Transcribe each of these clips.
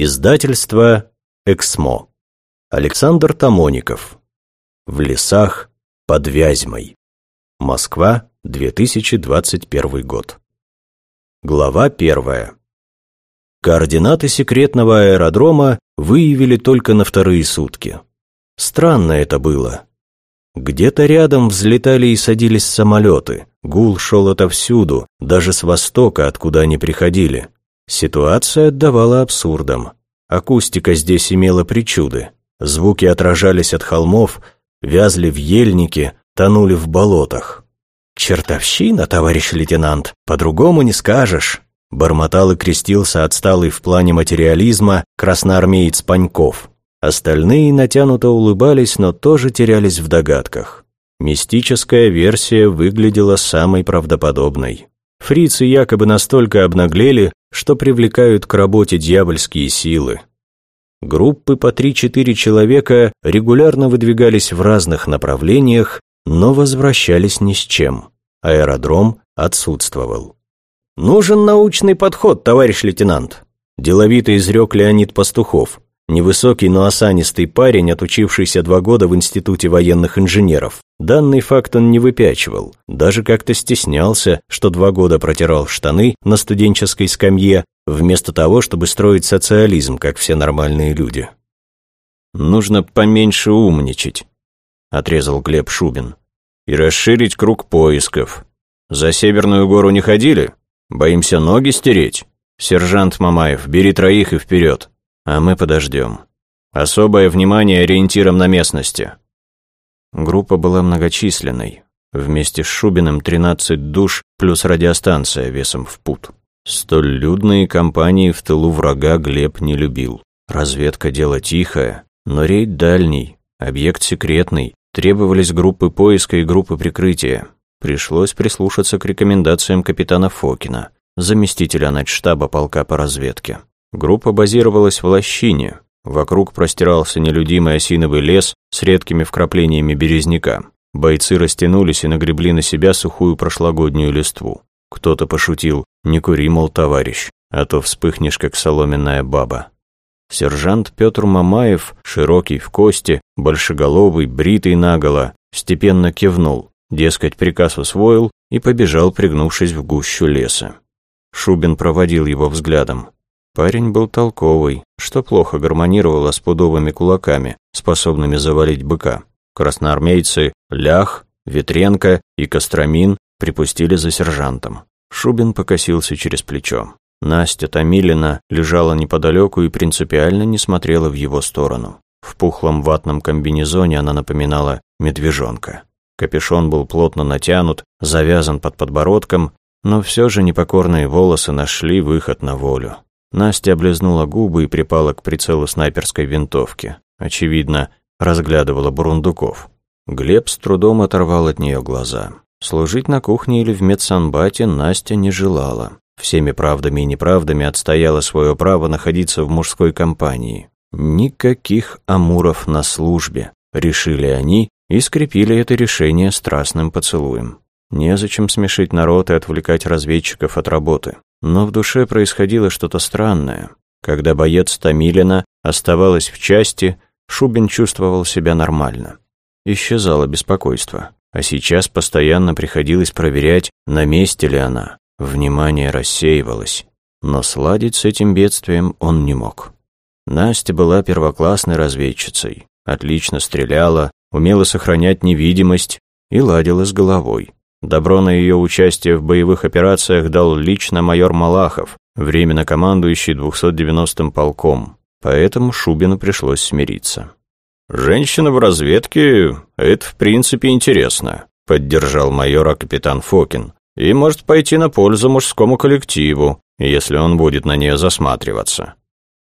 Издательство «Эксмо». Александр Тамоников. В лесах под Вязьмой. Москва, 2021 год. Глава первая. Координаты секретного аэродрома выявили только на вторые сутки. Странно это было. Где-то рядом взлетали и садились самолеты. Гул шел отовсюду, даже с востока, откуда они приходили. Ситуация отдавала абсурдом. Акустика здесь имела причуды. Звуки отражались от холмов, вязли в ельнике, тонули в болотах. «Чертовщина, товарищ лейтенант, по-другому не скажешь», бормотал и крестился отсталый в плане материализма красноармеец Паньков. Остальные натянуто улыбались, но тоже терялись в догадках. Мистическая версия выглядела самой правдоподобной. Фрицы якобы настолько обнаглели, что привлекают к работе дьявольские силы. Группы по 3-4 человека регулярно выдвигались в разных направлениях, но возвращались ни с чем. Аэродром отсутствовал. «Нужен научный подход, товарищ лейтенант», – деловито изрек Леонид Пастухов, Невысокий, но осанистый парень, отучившийся два года в Институте военных инженеров. Данный факт он не выпячивал, даже как-то стеснялся, что два года протирал штаны на студенческой скамье, вместо того, чтобы строить социализм, как все нормальные люди. «Нужно поменьше умничать», – отрезал Глеб Шубин. «И расширить круг поисков. За Северную гору не ходили? Боимся ноги стереть? Сержант Мамаев, бери троих и вперед а мы подождем. Особое внимание ориентиром на местности. Группа была многочисленной. Вместе с Шубиным 13 душ плюс радиостанция весом в пут. Столь людные компании в тылу врага Глеб не любил. Разведка дело тихое, но рейд дальний, объект секретный, требовались группы поиска и группы прикрытия. Пришлось прислушаться к рекомендациям капитана Фокина, заместителя начштаба полка по разведке. Группа базировалась в лощине. Вокруг простирался нелюдимый осиновый лес с редкими вкраплениями березняка. Бойцы растянулись и нагребли на себя сухую прошлогоднюю листву. Кто-то пошутил «Не кури, мол, товарищ, а то вспыхнешь, как соломенная баба». Сержант Петр Мамаев, широкий в кости, большеголовый, бритый наголо, степенно кивнул, дескать, приказ усвоил и побежал, пригнувшись в гущу леса. Шубин проводил его взглядом. Парень был толковый, что плохо гармонировало с пудовыми кулаками, способными завалить быка. Красноармейцы Лях, Ветренко и Костромин припустили за сержантом. Шубин покосился через плечо. Настя Томилина лежала неподалеку и принципиально не смотрела в его сторону. В пухлом ватном комбинезоне она напоминала медвежонка. Капюшон был плотно натянут, завязан под подбородком, но все же непокорные волосы нашли выход на волю. Настя облизнула губы и припала к прицелу снайперской винтовки. Очевидно, разглядывала бурундуков. Глеб с трудом оторвал от нее глаза. Служить на кухне или в медсанбате Настя не желала. Всеми правдами и неправдами отстояла свое право находиться в мужской компании. Никаких амуров на службе, решили они и скрепили это решение страстным поцелуем. Незачем смешить народ и отвлекать разведчиков от работы. Но в душе происходило что-то странное. Когда боец Томилина оставалась в части, Шубин чувствовал себя нормально. Исчезало беспокойство. А сейчас постоянно приходилось проверять, на месте ли она. Внимание рассеивалось. Но сладить с этим бедствием он не мог. Настя была первоклассной разведчицей. Отлично стреляла, умела сохранять невидимость и ладила с головой. Добро на ее участие в боевых операциях дал лично майор Малахов, временно командующий 290-м полком, поэтому Шубину пришлось смириться. «Женщина в разведке — это в принципе интересно», — поддержал майора капитан Фокин, «и может пойти на пользу мужскому коллективу, если он будет на нее засматриваться».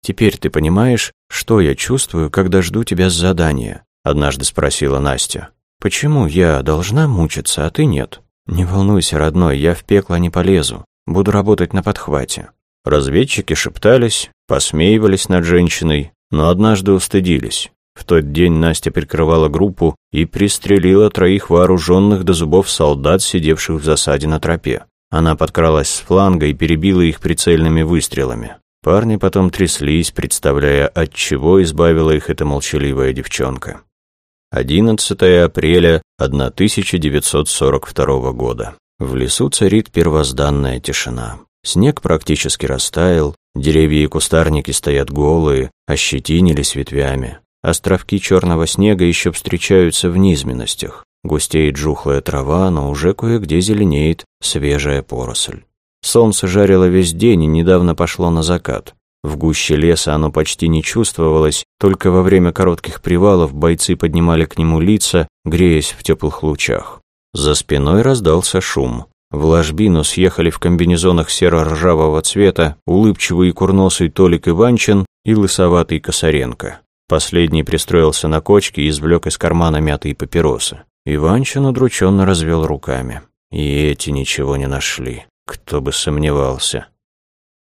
«Теперь ты понимаешь, что я чувствую, когда жду тебя с задания?» — однажды спросила Настя. Почему я должна мучиться, а ты нет? Не волнуйся, родной, я в пекло не полезу. Буду работать на подхвате. Разведчики шептались, посмеивались над женщиной, но однажды устыдились. В тот день Настя прикрывала группу и пристрелила троих вооруженных до зубов солдат, сидевших в засаде на тропе. Она подкралась с фланга и перебила их прицельными выстрелами. Парни потом тряслись, представляя, от чего избавила их эта молчаливая девчонка. 11 апреля 1942 года. В лесу царит первозданная тишина. Снег практически растаял, деревья и кустарники стоят голые, ощетинились ветвями. Островки черного снега еще встречаются в низменностях. Густеет жухлая трава, но уже кое-где зеленеет свежая поросль. Солнце жарило весь день и недавно пошло на закат. В гуще леса оно почти не чувствовалось, только во время коротких привалов бойцы поднимали к нему лица, греясь в теплых лучах. За спиной раздался шум. В ложбину съехали в комбинезонах серо-ржавого цвета улыбчивый и курносый Толик Иванчин и лысоватый Косаренко. Последний пристроился на кочке и извлек из кармана мятые папиросы. Иванчин удрученно развел руками. И эти ничего не нашли. Кто бы сомневался.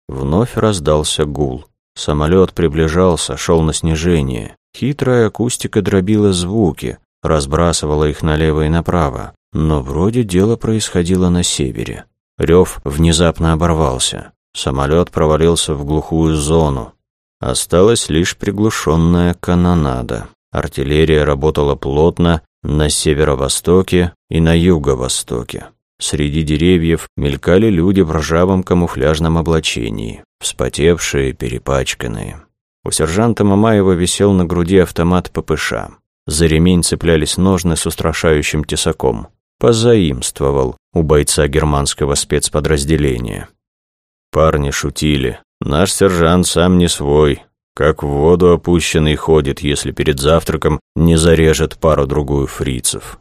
Вновь раздался гул. Самолет приближался, шел на снижение. Хитрая акустика дробила звуки, разбрасывала их налево и направо. Но вроде дело происходило на севере. Рев внезапно оборвался. Самолет провалился в глухую зону. Осталась лишь приглушенная канонада. Артиллерия работала плотно на северо-востоке и на юго-востоке. Среди деревьев мелькали люди в ржавом камуфляжном облачении, вспотевшие, перепачканные. У сержанта Мамаева висел на груди автомат ППШ. За ремень цеплялись ножны с устрашающим тесаком. Позаимствовал у бойца германского спецподразделения. Парни шутили. Наш сержант сам не свой, как в воду опущенный ходит, если перед завтраком не зарежет пару-другую фрицев.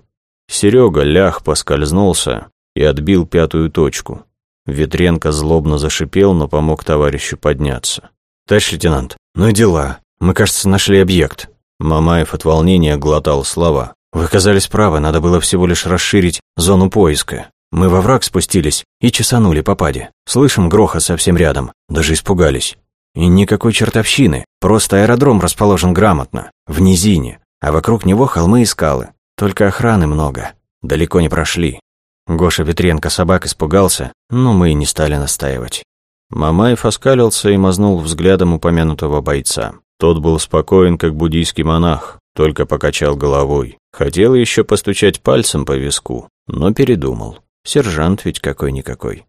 Серега лях поскользнулся, и отбил пятую точку. Ветренко злобно зашипел, но помог товарищу подняться. «Товарищ лейтенант, ну и дела. Мы, кажется, нашли объект». Мамаев от волнения глотал слова. «Вы оказались правы, надо было всего лишь расширить зону поиска. Мы во враг спустились и чесанули попади. Слышим грохот совсем рядом, даже испугались. И никакой чертовщины, просто аэродром расположен грамотно, в низине, а вокруг него холмы и скалы. Только охраны много, далеко не прошли. Гоша Петренко собак испугался, но мы и не стали настаивать. Мамаев оскалился и мазнул взглядом упомянутого бойца. Тот был спокоен, как буддийский монах, только покачал головой. Хотел еще постучать пальцем по виску, но передумал. Сержант ведь какой-никакой.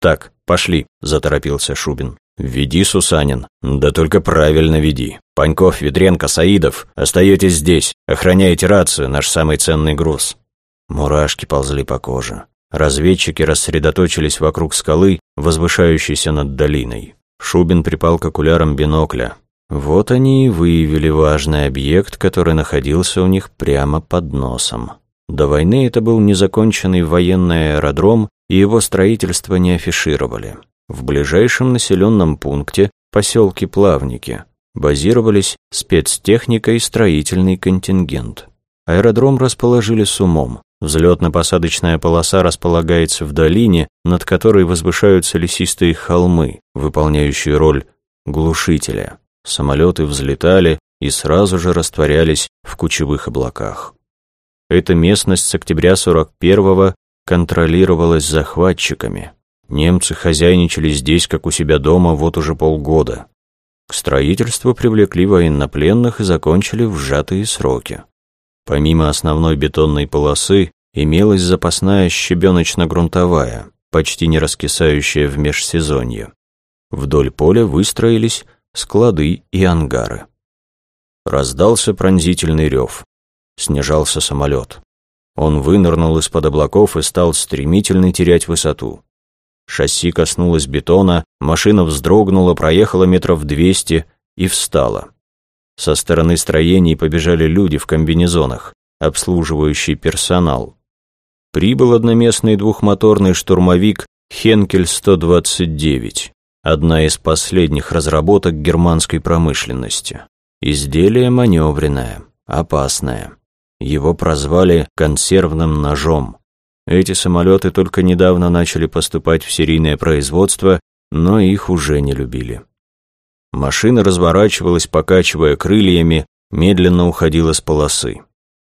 «Так, пошли», – заторопился Шубин. «Веди, Сусанин. Да только правильно веди. Паньков, Ветренко, Саидов, остаетесь здесь. Охраняйте рацию, наш самый ценный груз». Мурашки ползли по коже. Разведчики рассредоточились вокруг скалы, возвышающейся над долиной. Шубин припал к окулярам бинокля. Вот они и выявили важный объект, который находился у них прямо под носом. До войны это был незаконченный военный аэродром, и его строительство не афишировали. В ближайшем населенном пункте, поселке Плавники, базировались спецтехника и строительный контингент. Аэродром расположили с умом. Взлетно-посадочная полоса располагается в долине, над которой возвышаются лесистые холмы, выполняющие роль глушителя. Самолеты взлетали и сразу же растворялись в кучевых облаках. Эта местность с октября 41-го контролировалась захватчиками. Немцы хозяйничали здесь, как у себя дома, вот уже полгода. К строительству привлекли военнопленных и закончили в сжатые сроки. Помимо основной бетонной полосы, имелась запасная щебеночно-грунтовая, почти не раскисающая в межсезонье. Вдоль поля выстроились склады и ангары. Раздался пронзительный рев. Снижался самолет. Он вынырнул из-под облаков и стал стремительно терять высоту. Шасси коснулось бетона, машина вздрогнула, проехала метров двести и встала. Со стороны строений побежали люди в комбинезонах, обслуживающий персонал. Прибыл одноместный двухмоторный штурмовик «Хенкель-129», одна из последних разработок германской промышленности. Изделие маневренное, опасное. Его прозвали «консервным ножом». Эти самолеты только недавно начали поступать в серийное производство, но их уже не любили. Машина разворачивалась, покачивая крыльями, медленно уходила с полосы.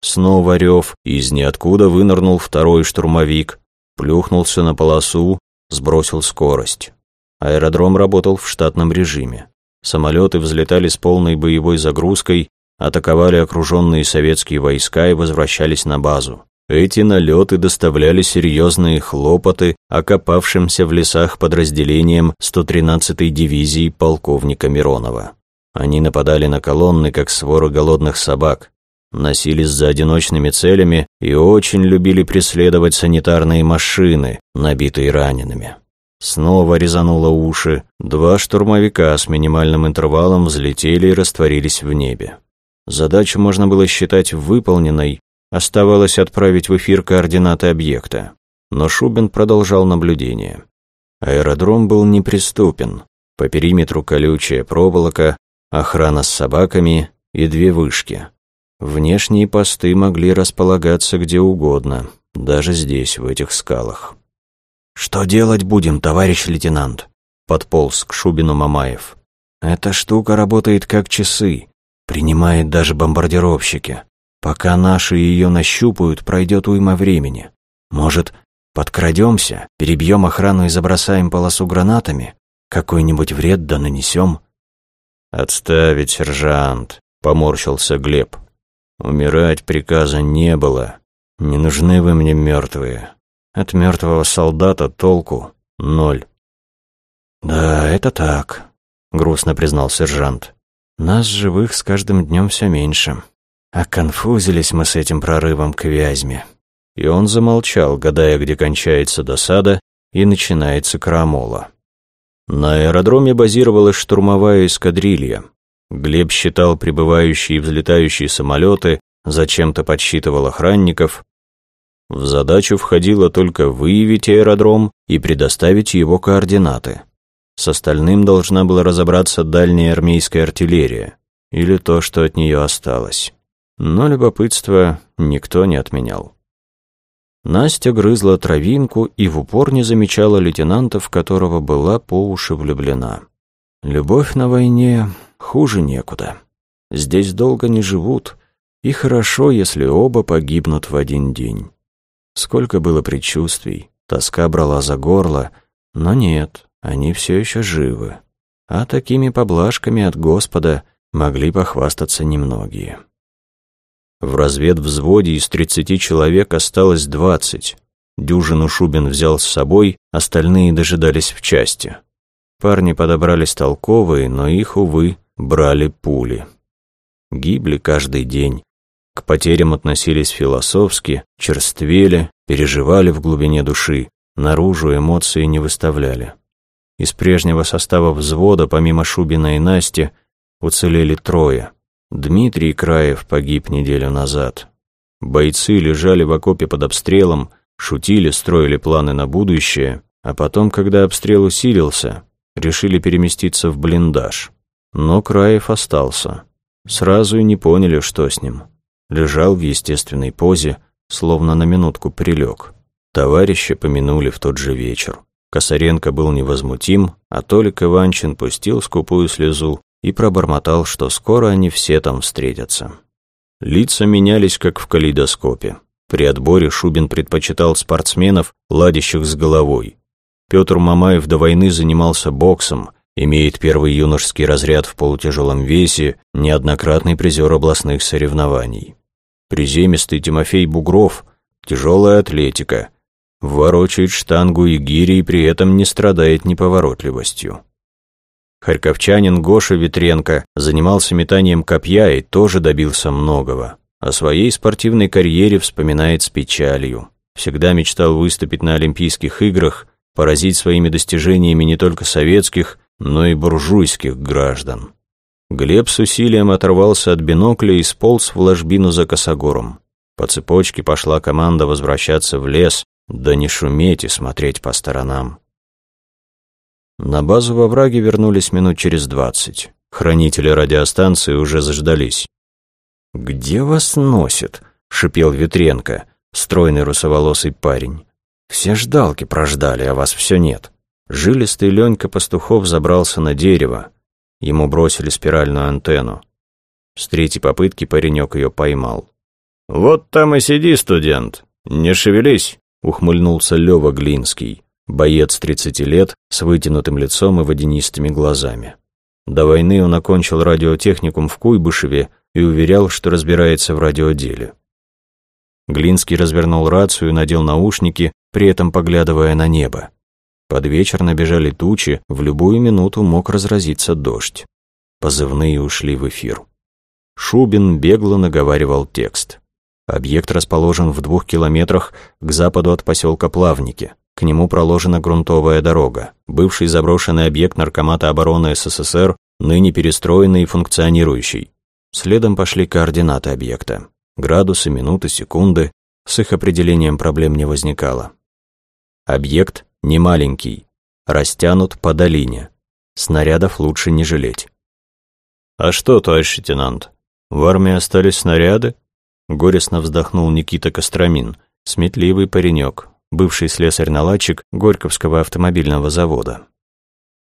Снова рев, из ниоткуда вынырнул второй штурмовик, плюхнулся на полосу, сбросил скорость. Аэродром работал в штатном режиме. Самолеты взлетали с полной боевой загрузкой, атаковали окруженные советские войска и возвращались на базу. Эти налеты доставляли серьезные хлопоты окопавшимся в лесах подразделениям 113-й дивизии полковника Миронова. Они нападали на колонны, как своры голодных собак, носились за одиночными целями и очень любили преследовать санитарные машины, набитые ранеными. Снова резануло уши, два штурмовика с минимальным интервалом взлетели и растворились в небе. Задачу можно было считать выполненной, Оставалось отправить в эфир координаты объекта. Но Шубин продолжал наблюдение. Аэродром был неприступен. По периметру колючая проволока, охрана с собаками и две вышки. Внешние посты могли располагаться где угодно, даже здесь, в этих скалах. «Что делать будем, товарищ лейтенант?» — подполз к Шубину Мамаев. «Эта штука работает как часы, принимает даже бомбардировщики. Пока наши ее нащупают, пройдет уйма времени. Может, подкрадемся, перебьем охрану и забросаем полосу гранатами? Какой-нибудь вред да нанесем?» «Отставить, сержант», — поморщился Глеб. «Умирать приказа не было. Не нужны вы мне мертвые. От мертвого солдата толку ноль». «Да, это так», — грустно признал сержант. «Нас живых с каждым днем все меньше. А конфузились мы с этим прорывом к Вязьме. И он замолчал, гадая, где кончается досада и начинается крамола. На аэродроме базировалась штурмовая эскадрилья. Глеб считал прибывающие и взлетающие самолеты, зачем-то подсчитывал охранников. В задачу входило только выявить аэродром и предоставить его координаты. С остальным должна была разобраться дальняя армейская артиллерия, или то, что от нее осталось но любопытство никто не отменял. Настя грызла травинку и в упор не замечала лейтенанта, в которого была по уши влюблена. Любовь на войне хуже некуда. Здесь долго не живут, и хорошо, если оба погибнут в один день. Сколько было предчувствий, тоска брала за горло, но нет, они все еще живы. А такими поблажками от Господа могли похвастаться немногие. В разведвзводе из 30 человек осталось 20. Дюжину Шубин взял с собой, остальные дожидались в части. Парни подобрались толковые, но их, увы, брали пули. Гибли каждый день. К потерям относились философски, черствели, переживали в глубине души, наружу эмоции не выставляли. Из прежнего состава взвода, помимо Шубина и Насти, уцелели трое – Дмитрий Краев погиб неделю назад. Бойцы лежали в окопе под обстрелом, шутили, строили планы на будущее, а потом, когда обстрел усилился, решили переместиться в блиндаж. Но Краев остался. Сразу и не поняли, что с ним. Лежал в естественной позе, словно на минутку прилег. Товарища помянули в тот же вечер. Косаренко был невозмутим, а Толик Иванчин пустил скупую слезу и пробормотал, что скоро они все там встретятся. Лица менялись, как в калейдоскопе. При отборе Шубин предпочитал спортсменов, ладящих с головой. Петр Мамаев до войны занимался боксом, имеет первый юношеский разряд в полутяжелом весе, неоднократный призер областных соревнований. Приземистый Тимофей Бугров, тяжелая атлетика, ворочает штангу и гири и при этом не страдает неповоротливостью. Харьковчанин Гоша Ветренко занимался метанием копья и тоже добился многого. О своей спортивной карьере вспоминает с печалью. Всегда мечтал выступить на Олимпийских играх, поразить своими достижениями не только советских, но и буржуйских граждан. Глеб с усилием оторвался от бинокля и сполз в ложбину за косогором. По цепочке пошла команда возвращаться в лес, да не шуметь и смотреть по сторонам. На базу во враге вернулись минут через двадцать. Хранители радиостанции уже заждались. «Где вас носит?» — шипел Ветренко, стройный русоволосый парень. «Все ждалки прождали, а вас все нет». Жилистый Ленька Пастухов забрался на дерево. Ему бросили спиральную антенну. С третьей попытки паренек ее поймал. «Вот там и сиди, студент, не шевелись», — ухмыльнулся Лева Глинский. Боец 30 лет с вытянутым лицом и водянистыми глазами. До войны он окончил радиотехникум в Куйбышеве и уверял, что разбирается в радиоделе. Глинский развернул рацию и надел наушники, при этом поглядывая на небо. Под вечер набежали тучи, в любую минуту мог разразиться дождь. Позывные ушли в эфир. Шубин бегло наговаривал текст. Объект расположен в двух километрах к западу от поселка Плавники. К нему проложена грунтовая дорога. Бывший заброшенный объект Наркомата обороны СССР, ныне перестроенный и функционирующий. Следом пошли координаты объекта. Градусы, минуты, секунды. С их определением проблем не возникало. Объект не маленький, растянут по долине. Снарядов лучше не жалеть. «А что, товарищ лейтенант, в армии остались снаряды?» Горестно вздохнул Никита Костромин, сметливый паренек, бывший слесарь-наладчик Горьковского автомобильного завода.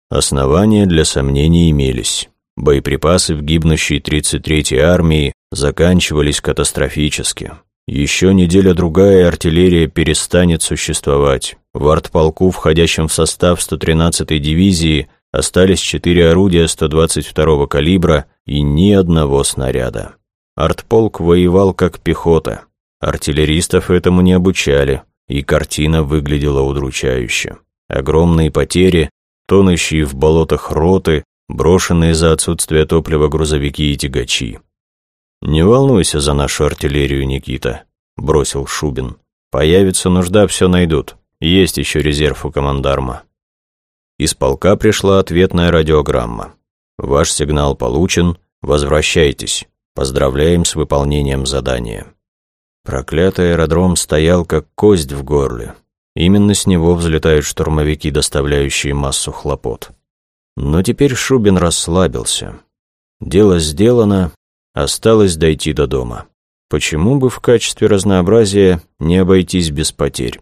Основания для сомнений имелись. Боеприпасы в гибнущей 33-й армии заканчивались катастрофически. Еще неделя-другая артиллерия перестанет существовать. В артполку, входящем в состав 113-й дивизии, остались четыре орудия 122-го калибра и ни одного снаряда. Артполк воевал как пехота. Артиллеристов этому не обучали, и картина выглядела удручающе. Огромные потери, тонущие в болотах роты, брошенные за отсутствие топлива грузовики и тягачи. «Не волнуйся за нашу артиллерию, Никита», — бросил Шубин. «Появится нужда, все найдут. Есть еще резерв у командарма». Из полка пришла ответная радиограмма. «Ваш сигнал получен. Возвращайтесь. Поздравляем с выполнением задания». Проклятый аэродром стоял как кость в горле. Именно с него взлетают штурмовики, доставляющие массу хлопот. Но теперь Шубин расслабился. Дело сделано, Осталось дойти до дома. Почему бы в качестве разнообразия не обойтись без потерь?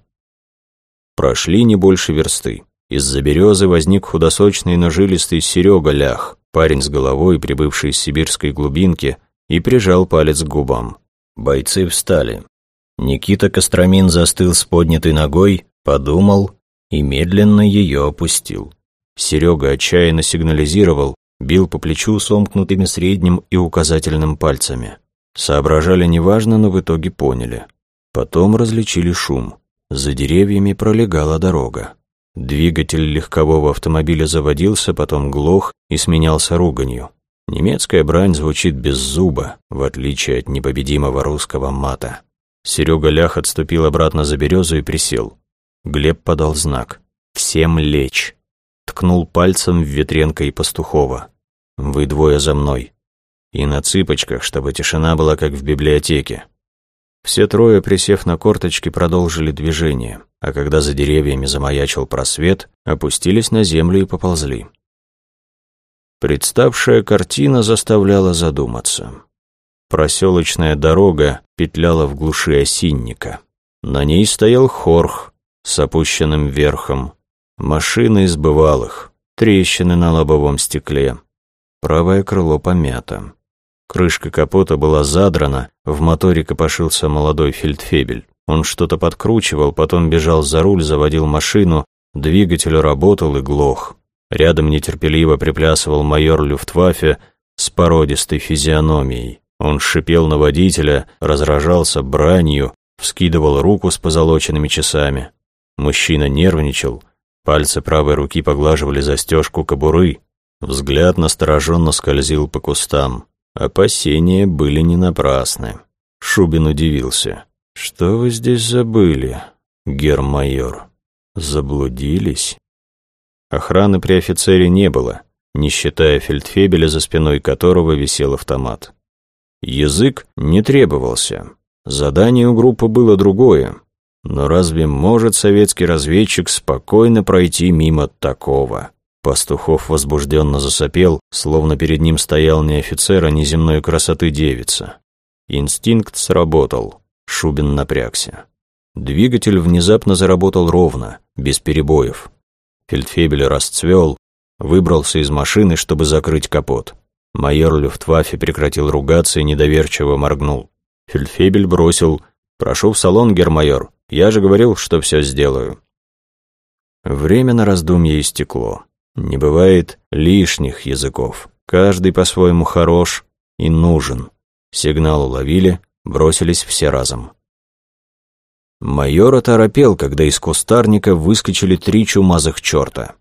Прошли не больше версты. Из-за березы возник худосочный, но жилистый Серега Лях, парень с головой, прибывший из сибирской глубинки, и прижал палец к губам. Бойцы встали. Никита Костромин застыл с поднятой ногой, подумал и медленно ее опустил. Серега отчаянно сигнализировал, бил по плечу сомкнутыми средним и указательным пальцами. Соображали неважно, но в итоге поняли. Потом различили шум. За деревьями пролегала дорога. Двигатель легкового автомобиля заводился, потом глох и сменялся руганью. Немецкая брань звучит без зуба, в отличие от непобедимого русского мата. Серега Лях отступил обратно за березу и присел. Глеб подал знак. «Всем лечь!» ткнул пальцем в Ветренко и Пастухова. «Вы двое за мной». И на цыпочках, чтобы тишина была как в библиотеке. Все трое, присев на корточки, продолжили движение, а когда за деревьями замаячил просвет, опустились на землю и поползли. Представшая картина заставляла задуматься. Проселочная дорога петляла в глуши осинника. На ней стоял хорх с опущенным верхом, Машины из бывалых, трещины на лобовом стекле. Правое крыло помято. Крышка капота была задрана, в моторе копошился молодой фельдфебель. Он что-то подкручивал, потом бежал за руль, заводил машину, двигатель работал и глох. Рядом нетерпеливо приплясывал майор Люфтваффе с породистой физиономией. Он шипел на водителя, разражался бранью, вскидывал руку с позолоченными часами. Мужчина нервничал, Пальцы правой руки поглаживали застежку кобуры. Взгляд настороженно скользил по кустам. Опасения были не напрасны. Шубин удивился. «Что вы здесь забыли, гермайор? Заблудились?» Охраны при офицере не было, не считая фельдфебеля, за спиной которого висел автомат. Язык не требовался. Задание у группы было другое но разве может советский разведчик спокойно пройти мимо такого? Пастухов возбужденно засопел, словно перед ним стоял не офицер, а неземной красоты девица. Инстинкт сработал. Шубин напрягся. Двигатель внезапно заработал ровно, без перебоев. Фельдфебель расцвел, выбрался из машины, чтобы закрыть капот. Майор Люфтваффе прекратил ругаться и недоверчиво моргнул. Фельдфебель бросил «Прошу в салон, гермайор. Я же говорил, что все сделаю». Время на раздумье истекло. Не бывает лишних языков. Каждый по-своему хорош и нужен. Сигнал уловили, бросились все разом. Майор оторопел, когда из кустарника выскочили три чумазых черта.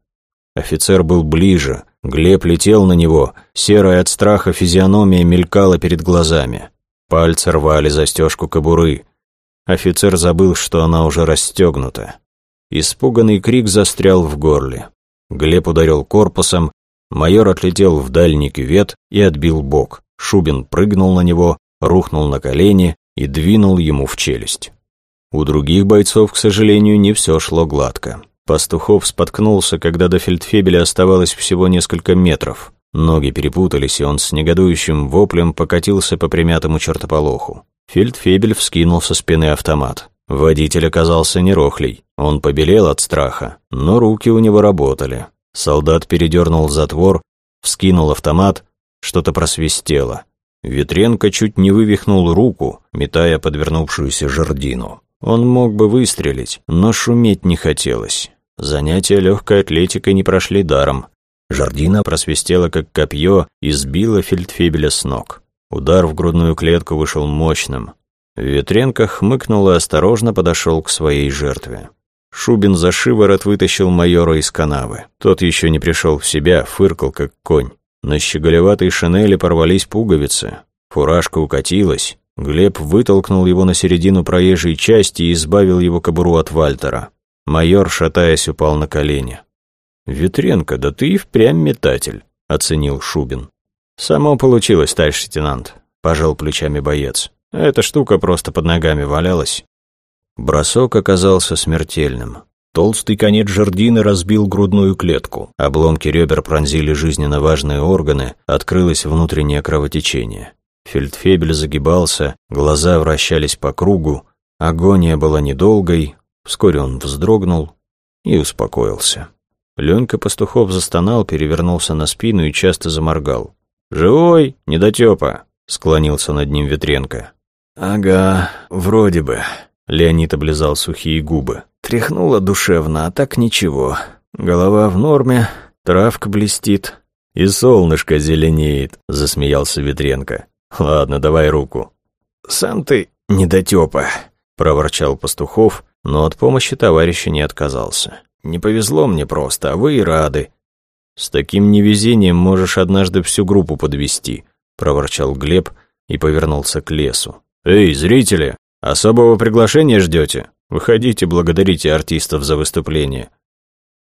Офицер был ближе, Глеб летел на него, серая от страха физиономия мелькала перед глазами. Пальцы рвали застежку кобуры. Офицер забыл, что она уже расстегнута. Испуганный крик застрял в горле. Глеб ударил корпусом, майор отлетел в дальний кювет и отбил бок. Шубин прыгнул на него, рухнул на колени и двинул ему в челюсть. У других бойцов, к сожалению, не все шло гладко. Пастухов споткнулся, когда до фельдфебеля оставалось всего несколько метров. Ноги перепутались, и он с негодующим воплем покатился по примятому чертополоху. Фельдфебель вскинул со спины автомат. Водитель оказался не рохлей. Он побелел от страха, но руки у него работали. Солдат передернул затвор, вскинул автомат, что-то просвистело. Ветренко чуть не вывихнул руку, метая подвернувшуюся жердину. Он мог бы выстрелить, но шуметь не хотелось. Занятия легкой атлетикой не прошли даром. Жардина просвистела как копье и сбила фельдфебеля с ног. Удар в грудную клетку вышел мощным. Ветренко хмыкнул и осторожно подошел к своей жертве. Шубин за шиворот вытащил майора из канавы. Тот еще не пришел в себя, фыркал как конь. На щеголеватой шинели порвались пуговицы. Фуражка укатилась. Глеб вытолкнул его на середину проезжей части и избавил его кобуру от Вальтера. Майор, шатаясь, упал на колени. «Ветренко, да ты и впрямь метатель», — оценил Шубин. «Само получилось, товарищ лейтенант», — пожал плечами боец. «Эта штука просто под ногами валялась». Бросок оказался смертельным. Толстый конец жердины разбил грудную клетку. Обломки ребер пронзили жизненно важные органы, открылось внутреннее кровотечение. Фельдфебель загибался, глаза вращались по кругу. Агония была недолгой, вскоре он вздрогнул и успокоился. Ленька Пастухов застонал, перевернулся на спину и часто заморгал. «Живой, недотёпа!» — склонился над ним Ветренко. «Ага, вроде бы», — Леонид облизал сухие губы. Тряхнуло душевно, а так ничего. Голова в норме, травка блестит. «И солнышко зеленеет», — засмеялся Ветренко. «Ладно, давай руку». «Сам ты недотёпа», — проворчал Пастухов, но от помощи товарища не отказался. Не повезло мне просто, а вы и рады. С таким невезением можешь однажды всю группу подвести, проворчал Глеб и повернулся к лесу. Эй, зрители, особого приглашения ждете? Выходите, благодарите артистов за выступление.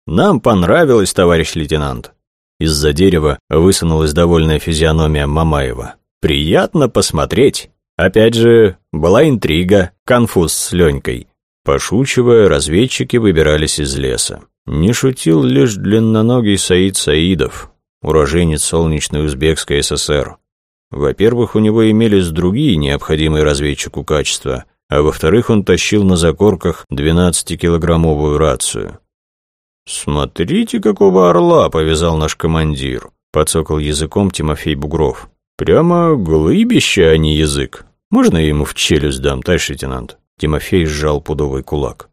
Нам понравилось, товарищ лейтенант. Из-за дерева высунулась довольная физиономия Мамаева. Приятно посмотреть. Опять же, была интрига, конфуз с Ленькой. Пошучивая, разведчики выбирались из леса. Не шутил лишь длинноногий Саид Саидов, уроженец солнечной Узбекской ССР. Во-первых, у него имелись другие необходимые разведчику качества, а во-вторых, он тащил на закорках 12-килограммовую рацию. «Смотрите, какого орла повязал наш командир», — подсокал языком Тимофей Бугров. «Прямо глыбище, а не язык. Можно я ему в челюсть дам, товарищ лейтенант?» Тимофей сжал пудовый кулак.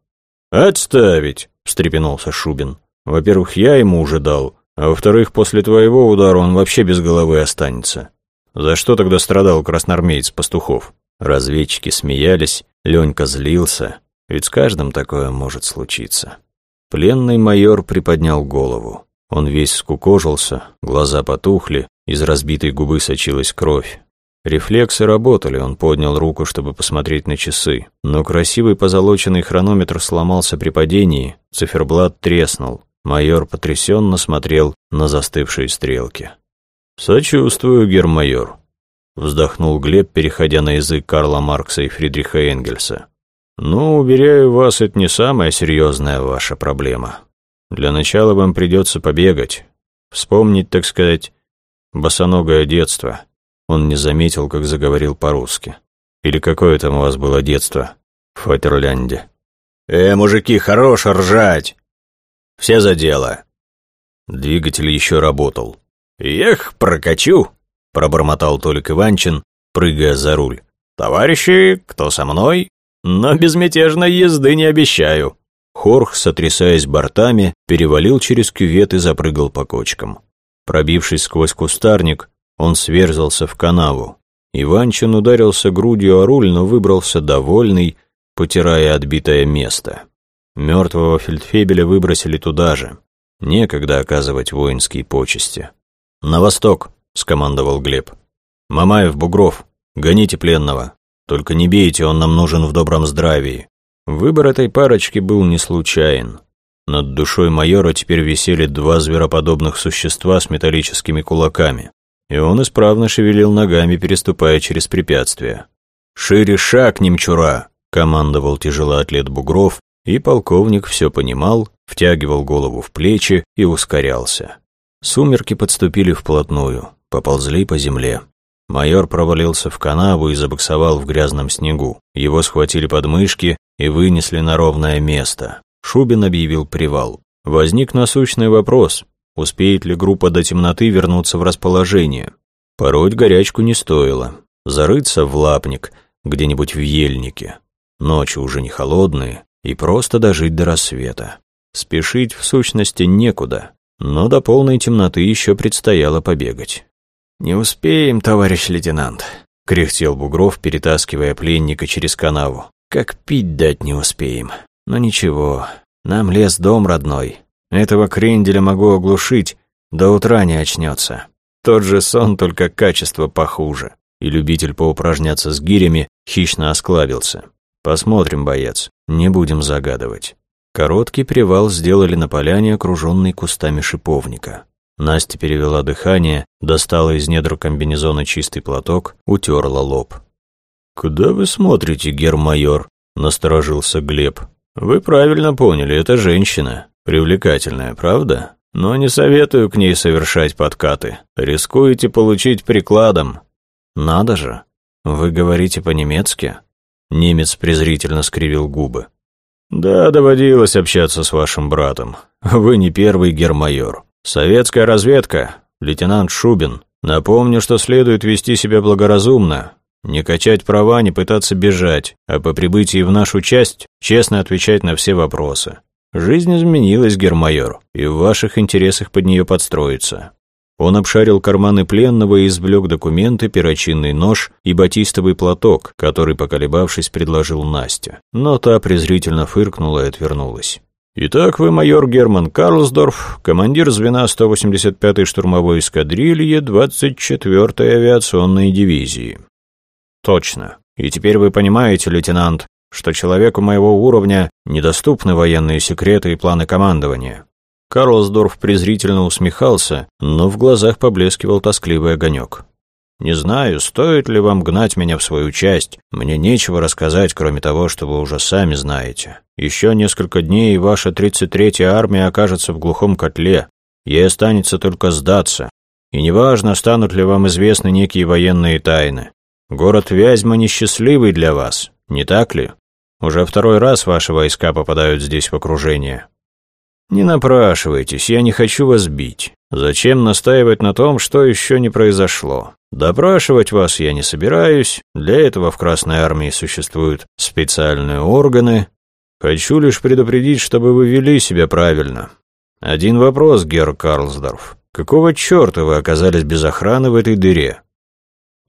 «Отставить!» — встрепенулся Шубин. «Во-первых, я ему уже дал, а во-вторых, после твоего удара он вообще без головы останется. За что тогда страдал красноармеец Пастухов?» Разведчики смеялись, Ленька злился, ведь с каждым такое может случиться. Пленный майор приподнял голову. Он весь скукожился, глаза потухли, из разбитой губы сочилась кровь. Рефлексы работали, он поднял руку, чтобы посмотреть на часы. Но красивый позолоченный хронометр сломался при падении, циферблат треснул. Майор потрясенно смотрел на застывшие стрелки. «Сочувствую, гермайор», — вздохнул Глеб, переходя на язык Карла Маркса и Фридриха Энгельса. «Ну, уверяю вас, это не самая серьезная ваша проблема. Для начала вам придется побегать, вспомнить, так сказать, босоногое детство». Он не заметил, как заговорил по-русски. «Или какое там у вас было детство в Фатерлянде?» «Э, мужики, хорош ржать! Все за дело!» Двигатель еще работал. «Эх, прокачу!» — пробормотал Толик Иванчин, прыгая за руль. «Товарищи, кто со мной? Но безмятежной езды не обещаю». Хорх, сотрясаясь бортами, перевалил через кювет и запрыгал по кочкам. Пробившись сквозь кустарник, он сверзался в канаву. Иванчин ударился грудью о руль, но выбрался довольный, потирая отбитое место. Мертвого фельдфебеля выбросили туда же. Некогда оказывать воинские почести. «На восток!» — скомандовал Глеб. «Мамаев, Бугров, гоните пленного. Только не бейте, он нам нужен в добром здравии». Выбор этой парочки был не случайен. Над душой майора теперь висели два звероподобных существа с металлическими кулаками, и он исправно шевелил ногами, переступая через препятствия. «Шире шаг, немчура!» — командовал тяжелоатлет Бугров, и полковник все понимал, втягивал голову в плечи и ускорялся. Сумерки подступили вплотную, поползли по земле. Майор провалился в канаву и забоксовал в грязном снегу. Его схватили под мышки и вынесли на ровное место. Шубин объявил привал. Возник насущный вопрос, успеет ли группа до темноты вернуться в расположение. Пороть горячку не стоило. Зарыться в лапник, где-нибудь в ельнике. Ночи уже не холодные, и просто дожить до рассвета. Спешить, в сущности, некуда, но до полной темноты еще предстояло побегать. «Не успеем, товарищ лейтенант», — кряхтел Бугров, перетаскивая пленника через канаву. «Как пить дать не успеем. Но ничего, нам лес дом родной. Этого кренделя могу оглушить, до утра не очнется. Тот же сон, только качество похуже». И любитель поупражняться с гирями хищно осклабился. «Посмотрим, боец, не будем загадывать». Короткий привал сделали на поляне, окруженной кустами шиповника. Настя перевела дыхание, достала из недр комбинезона чистый платок, утерла лоб. «Куда вы смотрите, гермайор?» – насторожился Глеб. «Вы правильно поняли, это женщина. Привлекательная, правда? Но не советую к ней совершать подкаты. Рискуете получить прикладом». «Надо же. Вы говорите по-немецки?» Немец презрительно скривил губы. «Да, доводилось общаться с вашим братом. Вы не первый гермайор. Советская разведка, лейтенант Шубин. Напомню, что следует вести себя благоразумно, не качать права, не пытаться бежать, а по прибытии в нашу часть честно отвечать на все вопросы. Жизнь изменилась, гермайор, и в ваших интересах под нее подстроиться. Он обшарил карманы пленного и извлек документы, перочинный нож и батистовый платок, который, поколебавшись, предложил Настя. Но та презрительно фыркнула и отвернулась. «Итак, вы майор Герман Карлсдорф, командир звена 185-й штурмовой эскадрильи 24-й авиационной дивизии». «Точно. И теперь вы понимаете, лейтенант, что человеку моего уровня недоступны военные секреты и планы командования». Карлсдорф презрительно усмехался, но в глазах поблескивал тоскливый огонек. Не знаю, стоит ли вам гнать меня в свою часть. Мне нечего рассказать, кроме того, что вы уже сами знаете. Еще несколько дней, и ваша 33-я армия окажется в глухом котле. Ей останется только сдаться. И неважно, станут ли вам известны некие военные тайны. Город Вязьма несчастливый для вас, не так ли? Уже второй раз ваши войска попадают здесь в окружение. Не напрашивайтесь, я не хочу вас бить. Зачем настаивать на том, что еще не произошло? Допрашивать вас я не собираюсь, для этого в Красной Армии существуют специальные органы. Хочу лишь предупредить, чтобы вы вели себя правильно. Один вопрос, Герр Карлсдорф. Какого черта вы оказались без охраны в этой дыре?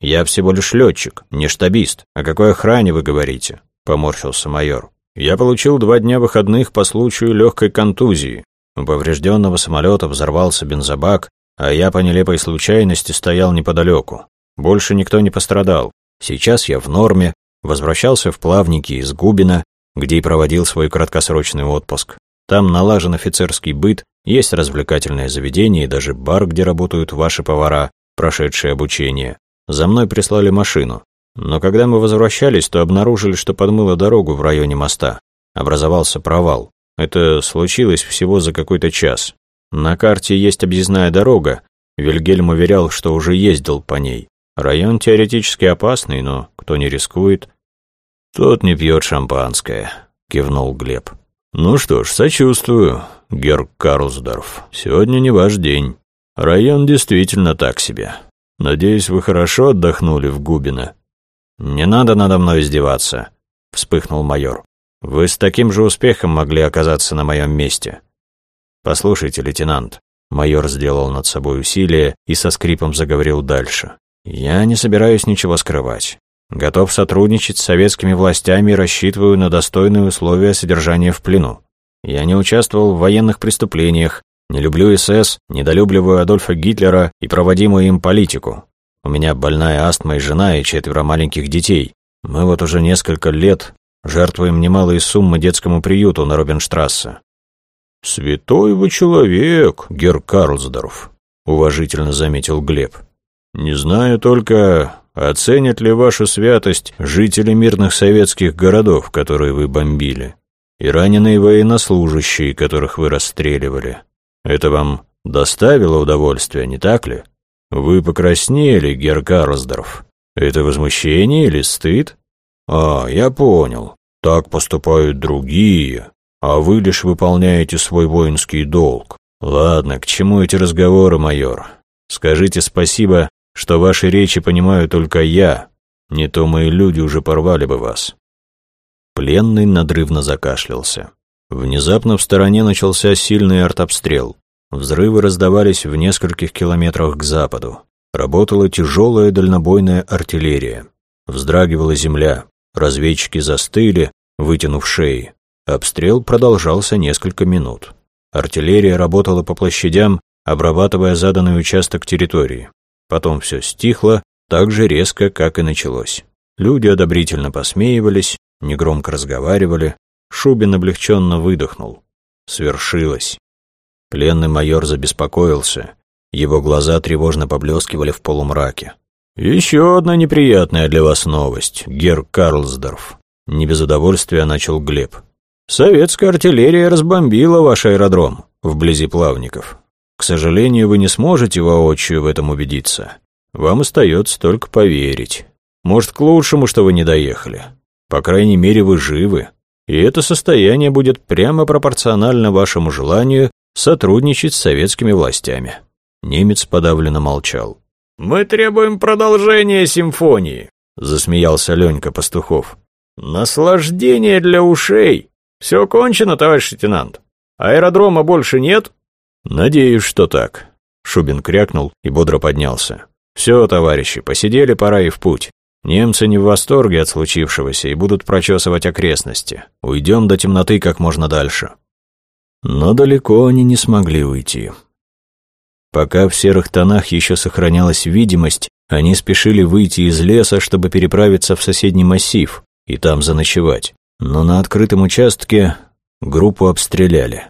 Я всего лишь летчик, не штабист. О какой охране вы говорите? Поморщился майор. Я получил два дня выходных по случаю легкой контузии. У поврежденного самолета взорвался бензобак, а я по нелепой случайности стоял неподалеку. Больше никто не пострадал. Сейчас я в норме, возвращался в плавники из Губина, где и проводил свой краткосрочный отпуск. Там налажен офицерский быт, есть развлекательное заведение и даже бар, где работают ваши повара, прошедшие обучение. За мной прислали машину. Но когда мы возвращались, то обнаружили, что подмыло дорогу в районе моста. Образовался провал. Это случилось всего за какой-то час. На карте есть объездная дорога. Вильгельм уверял, что уже ездил по ней. Район теоретически опасный, но кто не рискует. Тот не пьет шампанское, кивнул Глеб. Ну что ж, сочувствую, Герр Карлсдорф. Сегодня не ваш день. Район действительно так себе. Надеюсь, вы хорошо отдохнули в Губино. Не надо надо мной издеваться, вспыхнул майор. Вы с таким же успехом могли оказаться на моем месте. Послушайте, лейтенант, майор сделал над собой усилие и со скрипом заговорил дальше. Я не собираюсь ничего скрывать. Готов сотрудничать с советскими властями и рассчитываю на достойные условия содержания в плену. Я не участвовал в военных преступлениях, не люблю СС, недолюбливаю Адольфа Гитлера и проводимую им политику. У меня больная астма и жена, и четверо маленьких детей. Мы вот уже несколько лет жертвуем немалые суммы детскому приюту на Робинштрассе». «Святой вы человек, Гер Карлсдорф», — уважительно заметил Глеб. «Не знаю только, оценят ли вашу святость жители мирных советских городов, которые вы бомбили, и раненые военнослужащие, которых вы расстреливали. Это вам доставило удовольствие, не так ли? Вы покраснели, Гер Карлсдорф. Это возмущение или стыд? А, я понял. Так поступают другие, а вы лишь выполняете свой воинский долг. Ладно, к чему эти разговоры, майор? Скажите спасибо, что ваши речи понимаю только я, не то мои люди уже порвали бы вас. Пленный надрывно закашлялся. Внезапно в стороне начался сильный артобстрел. Взрывы раздавались в нескольких километрах к западу. Работала тяжелая дальнобойная артиллерия. Вздрагивала земля. Разведчики застыли, вытянув шеи. Обстрел продолжался несколько минут. Артиллерия работала по площадям, обрабатывая заданный участок территории. Потом все стихло, так же резко, как и началось. Люди одобрительно посмеивались, негромко разговаривали. Шубин облегченно выдохнул. Свершилось. Пленный майор забеспокоился. Его глаза тревожно поблескивали в полумраке. «Еще одна неприятная для вас новость, Гер Карлсдорф», — не без удовольствия начал Глеб. «Советская артиллерия разбомбила ваш аэродром вблизи плавников. К сожалению, вы не сможете воочию в этом убедиться. Вам остается только поверить. Может, к лучшему, что вы не доехали. По крайней мере, вы живы. И это состояние будет прямо пропорционально вашему желанию сотрудничать с советскими властями». Немец подавленно молчал. «Мы требуем продолжения симфонии», — засмеялся Ленька Пастухов. «Наслаждение для ушей. Все кончено, товарищ лейтенант. Аэродрома больше нет?» «Надеюсь, что так». Шубин крякнул и бодро поднялся. «Все, товарищи, посидели, пора и в путь. Немцы не в восторге от случившегося и будут прочесывать окрестности. Уйдем до темноты как можно дальше». Но далеко они не смогли уйти. Пока в серых тонах еще сохранялась видимость, они спешили выйти из леса, чтобы переправиться в соседний массив и там заночевать. Но на открытом участке группу обстреляли.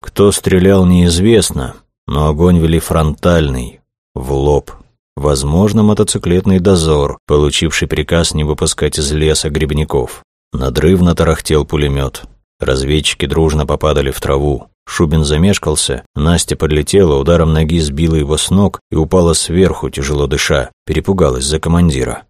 Кто стрелял, неизвестно, но огонь вели фронтальный, в лоб. Возможно, мотоциклетный дозор, получивший приказ не выпускать из леса грибников. Надрывно тарахтел пулемет. Разведчики дружно попадали в траву. Шубин замешкался, Настя подлетела, ударом ноги сбила его с ног и упала сверху, тяжело дыша, перепугалась за командира.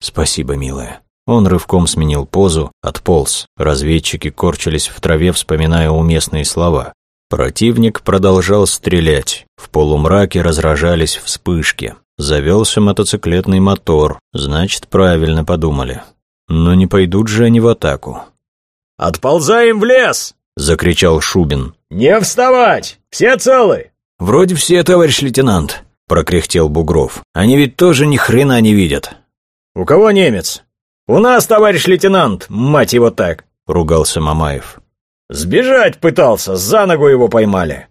«Спасибо, милая». Он рывком сменил позу, отполз. Разведчики корчились в траве, вспоминая уместные слова. Противник продолжал стрелять. В полумраке разражались вспышки. Завелся мотоциклетный мотор, значит, правильно подумали. Но не пойдут же они в атаку. «Отползаем в лес!» — закричал Шубин. «Не вставать! Все целы!» «Вроде все, товарищ лейтенант», — прокряхтел Бугров. «Они ведь тоже ни хрена не видят». «У кого немец?» «У нас, товарищ лейтенант, мать его так!» — ругался Мамаев. «Сбежать пытался, за ногу его поймали!»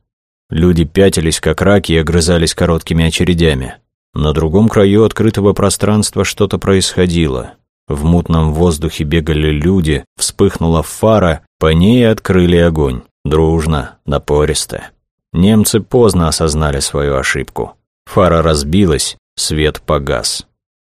Люди пятились, как раки, и огрызались короткими очередями. На другом краю открытого пространства что-то происходило. В мутном воздухе бегали люди, вспыхнула фара, по ней открыли огонь. Дружно, напористо. Немцы поздно осознали свою ошибку. Фара разбилась, свет погас.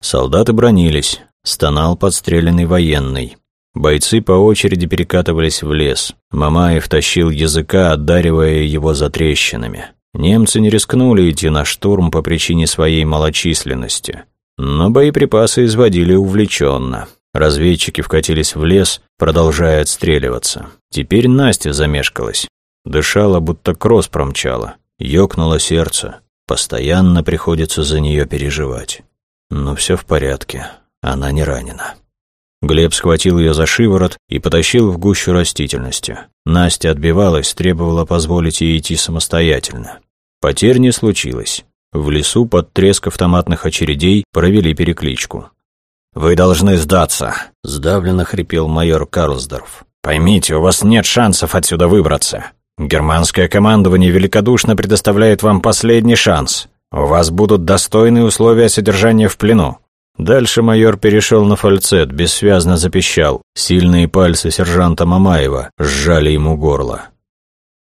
Солдаты бронились, стонал подстреленный военный. Бойцы по очереди перекатывались в лес. Мамаев тащил языка, отдаривая его затрещинами. Немцы не рискнули идти на штурм по причине своей малочисленности. Но боеприпасы изводили увлеченно. Разведчики вкатились в лес, продолжая отстреливаться. Теперь Настя замешкалась. Дышала, будто кросс промчала. Ёкнуло сердце. Постоянно приходится за нее переживать. Но все в порядке. Она не ранена. Глеб схватил ее за шиворот и потащил в гущу растительности. Настя отбивалась, требовала позволить ей идти самостоятельно. Потерь не случилось. В лесу под треск автоматных очередей провели перекличку. «Вы должны сдаться», — сдавленно хрипел майор Карлсдорф. «Поймите, у вас нет шансов отсюда выбраться. Германское командование великодушно предоставляет вам последний шанс. У вас будут достойные условия содержания в плену. Дальше майор перешел на фальцет, бессвязно запищал. Сильные пальцы сержанта Мамаева сжали ему горло.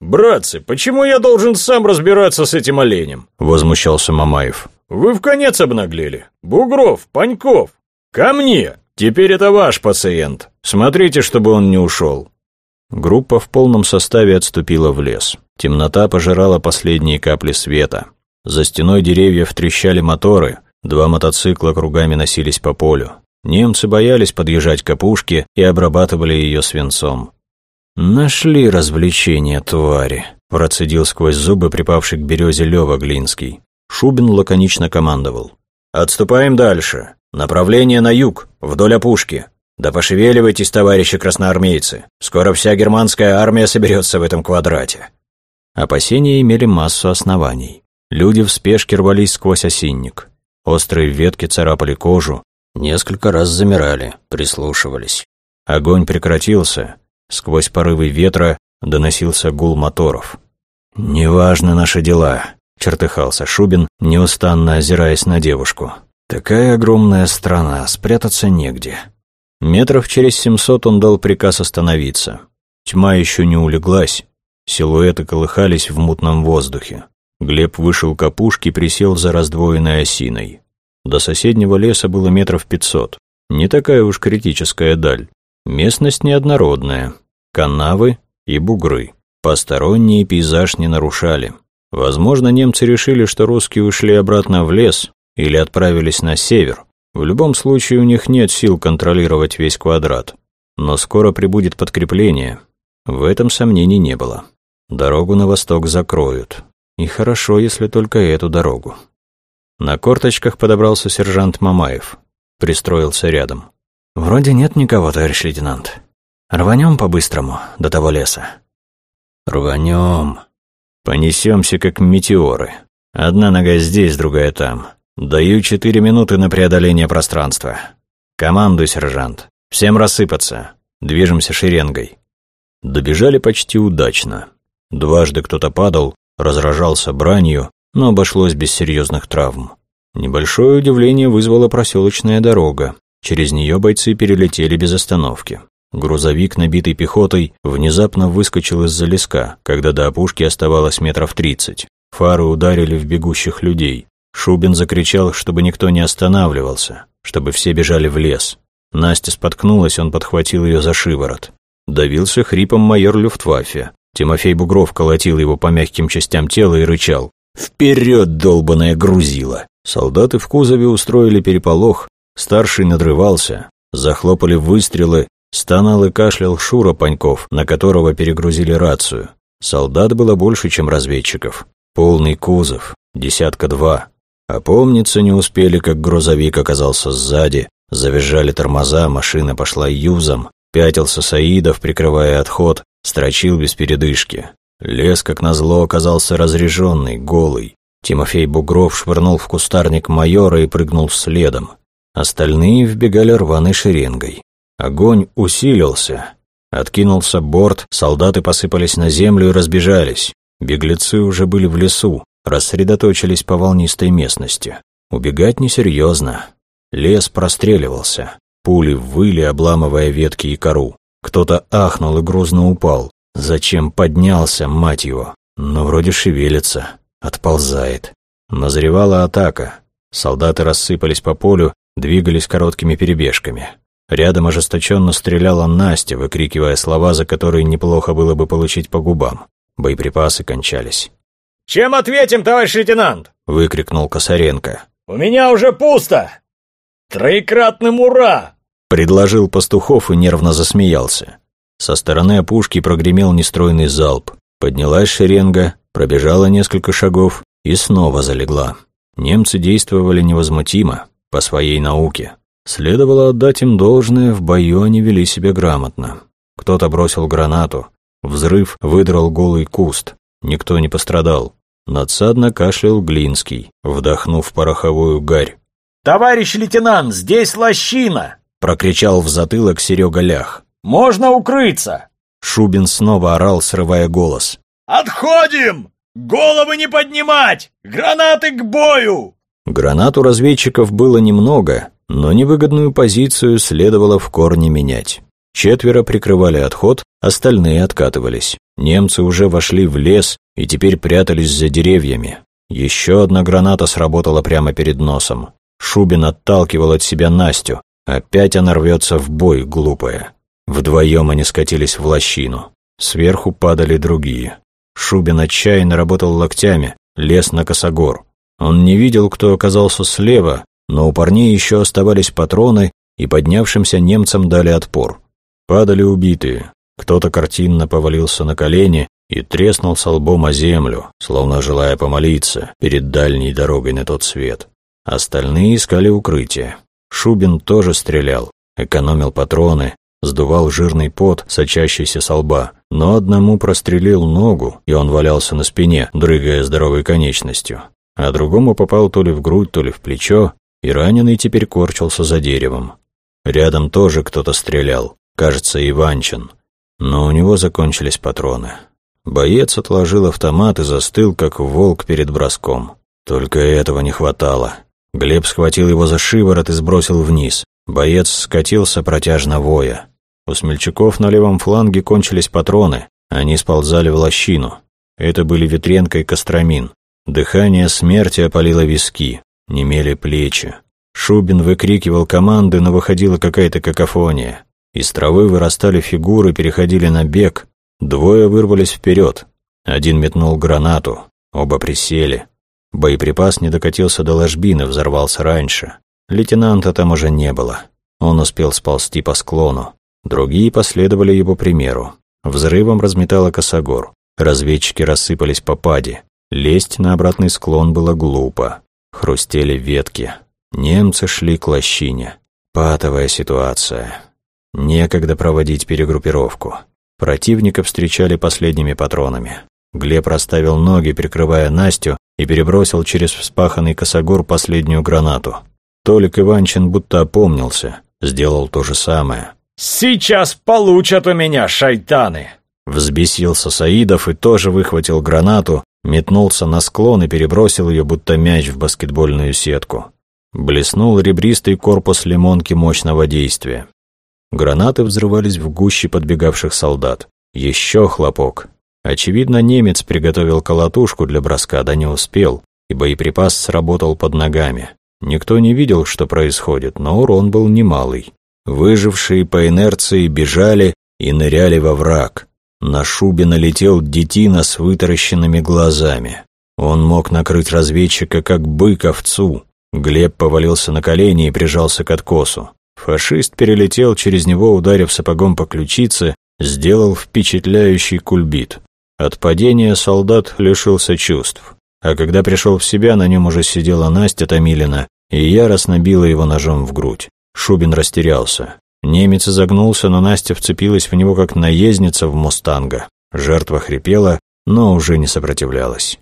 «Братцы, почему я должен сам разбираться с этим оленем?» – возмущался Мамаев. «Вы в конец обнаглели. Бугров, Паньков. Ко мне. Теперь это ваш пациент. Смотрите, чтобы он не ушел». Группа в полном составе отступила в лес. Темнота пожирала последние капли света. За стеной деревьев трещали моторы, два мотоцикла кругами носились по полю. Немцы боялись подъезжать к опушке и обрабатывали ее свинцом. «Нашли развлечение, твари», – процедил сквозь зубы припавший к березе Лёва Глинский. Шубин лаконично командовал. «Отступаем дальше. Направление на юг, вдоль опушки. Да пошевеливайтесь, товарищи красноармейцы. Скоро вся германская армия соберется в этом квадрате». Опасения имели массу оснований. Люди в спешке рвались сквозь осинник. Острые ветки царапали кожу, несколько раз замирали, прислушивались. Огонь прекратился, сквозь порывы ветра доносился гул моторов. «Неважно наши дела», — чертыхался Шубин, неустанно озираясь на девушку. «Такая огромная страна, спрятаться негде». Метров через семьсот он дал приказ остановиться. Тьма еще не улеглась, силуэты колыхались в мутном воздухе. Глеб вышел к опушке, присел за раздвоенной осиной. До соседнего леса было метров пятьсот. Не такая уж критическая даль. Местность неоднородная. Канавы и бугры. Посторонние пейзаж не нарушали. Возможно, немцы решили, что русские ушли обратно в лес или отправились на север. В любом случае, у них нет сил контролировать весь квадрат. Но скоро прибудет подкрепление. В этом сомнений не было. Дорогу на восток закроют. И хорошо, если только эту дорогу. На корточках подобрался сержант Мамаев. Пристроился рядом. «Вроде нет никого, товарищ лейтенант. Рванем по-быстрому до того леса». «Рванем. Понесемся, как метеоры. Одна нога здесь, другая там. Даю четыре минуты на преодоление пространства. Командуй, сержант. Всем рассыпаться. Движемся шеренгой». Добежали почти удачно. Дважды кто-то падал, разражался бранью, но обошлось без серьезных травм. Небольшое удивление вызвала проселочная дорога. Через нее бойцы перелетели без остановки. Грузовик, набитый пехотой, внезапно выскочил из-за леска, когда до опушки оставалось метров тридцать. Фары ударили в бегущих людей. Шубин закричал, чтобы никто не останавливался, чтобы все бежали в лес. Настя споткнулась, он подхватил ее за шиворот. Давился хрипом майор Люфтваффе. Тимофей Бугров колотил его по мягким частям тела и рычал. «Вперед, долбаное грузило!» Солдаты в кузове устроили переполох, старший надрывался, захлопали выстрелы, стонал и кашлял Шура Паньков, на которого перегрузили рацию. Солдат было больше, чем разведчиков. Полный кузов, десятка два. Опомниться не успели, как грузовик оказался сзади, завизжали тормоза, машина пошла юзом, пятился Саидов, прикрывая отход, строчил без передышки. Лес, как назло, оказался разреженный, голый. Тимофей Бугров швырнул в кустарник майора и прыгнул следом. Остальные вбегали рваной шеренгой. Огонь усилился. Откинулся борт, солдаты посыпались на землю и разбежались. Беглецы уже были в лесу, рассредоточились по волнистой местности. Убегать несерьезно. Лес простреливался. Пули выли, обламывая ветки и кору. Кто-то ахнул и грузно упал. Зачем поднялся, мать его? Но вроде шевелится, отползает. Назревала атака. Солдаты рассыпались по полю, двигались короткими перебежками. Рядом ожесточенно стреляла Настя, выкрикивая слова, за которые неплохо было бы получить по губам. Боеприпасы кончались. «Чем ответим, товарищ лейтенант?» — выкрикнул Косаренко. «У меня уже пусто! Троекратным ура!» Предложил Пастухов и нервно засмеялся. Со стороны опушки прогремел нестройный залп. Поднялась шеренга, пробежала несколько шагов и снова залегла. Немцы действовали невозмутимо, по своей науке. Следовало отдать им должное, в бою они вели себя грамотно. Кто-то бросил гранату, взрыв выдрал голый куст, никто не пострадал. Надсадно кашлял Глинский, вдохнув пороховую гарь. «Товарищ лейтенант, здесь лощина!» — прокричал в затылок Серега Лях. «Можно укрыться!» Шубин снова орал, срывая голос. «Отходим! Головы не поднимать! Гранаты к бою!» Гранат у разведчиков было немного, но невыгодную позицию следовало в корне менять. Четверо прикрывали отход, остальные откатывались. Немцы уже вошли в лес и теперь прятались за деревьями. Еще одна граната сработала прямо перед носом. Шубин отталкивал от себя Настю. Опять она рвется в бой, глупая. Вдвоем они скатились в лощину. Сверху падали другие. Шубин отчаянно работал локтями, лез на косогор. Он не видел, кто оказался слева, но у парней еще оставались патроны, и поднявшимся немцам дали отпор. Падали убитые. Кто-то картинно повалился на колени и треснул со лбом о землю, словно желая помолиться перед дальней дорогой на тот свет. Остальные искали укрытие. Шубин тоже стрелял, экономил патроны, сдувал жирный пот, сочащийся со лба, но одному прострелил ногу, и он валялся на спине, дрыгая здоровой конечностью, а другому попал то ли в грудь, то ли в плечо, и раненый теперь корчился за деревом. Рядом тоже кто-то стрелял, кажется, Иванчин. Но у него закончились патроны. Боец отложил автомат и застыл, как волк перед броском. Только этого не хватало. Глеб схватил его за шиворот и сбросил вниз. Боец скатился протяжно воя. У смельчаков на левом фланге кончились патроны, они сползали в лощину. Это были Ветренко и Костромин. Дыхание смерти опалило виски, немели плечи. Шубин выкрикивал команды, но выходила какая-то какофония. Из травы вырастали фигуры, переходили на бег. Двое вырвались вперед. Один метнул гранату. Оба присели. Боеприпас не докатился до ложбины, взорвался раньше. Лейтенанта там уже не было. Он успел сползти по склону. Другие последовали его примеру. Взрывом разметало косогор. Разведчики рассыпались по паде. Лезть на обратный склон было глупо. Хрустели ветки. Немцы шли к лощине. Патовая ситуация. Некогда проводить перегруппировку. Противника встречали последними патронами. Глеб расставил ноги, прикрывая Настю, и перебросил через вспаханный косогор последнюю гранату. Толик Иванчин будто опомнился, сделал то же самое. «Сейчас получат у меня, шайтаны!» Взбесился Саидов и тоже выхватил гранату, метнулся на склон и перебросил ее, будто мяч в баскетбольную сетку. Блеснул ребристый корпус лимонки мощного действия. Гранаты взрывались в гуще подбегавших солдат. Еще хлопок. Очевидно, немец приготовил колотушку для броска, да не успел, и боеприпас сработал под ногами. Никто не видел, что происходит, но урон был немалый. Выжившие по инерции бежали и ныряли во враг. На шубе налетел детина с вытаращенными глазами. Он мог накрыть разведчика, как бык овцу. Глеб повалился на колени и прижался к откосу. Фашист перелетел через него, ударив сапогом по ключице, сделал впечатляющий кульбит. От падения солдат лишился чувств. А когда пришел в себя, на нем уже сидела Настя Томилина и яростно била его ножом в грудь. Шубин растерялся. Немец загнулся, но Настя вцепилась в него, как наездница в мустанга. Жертва хрипела, но уже не сопротивлялась.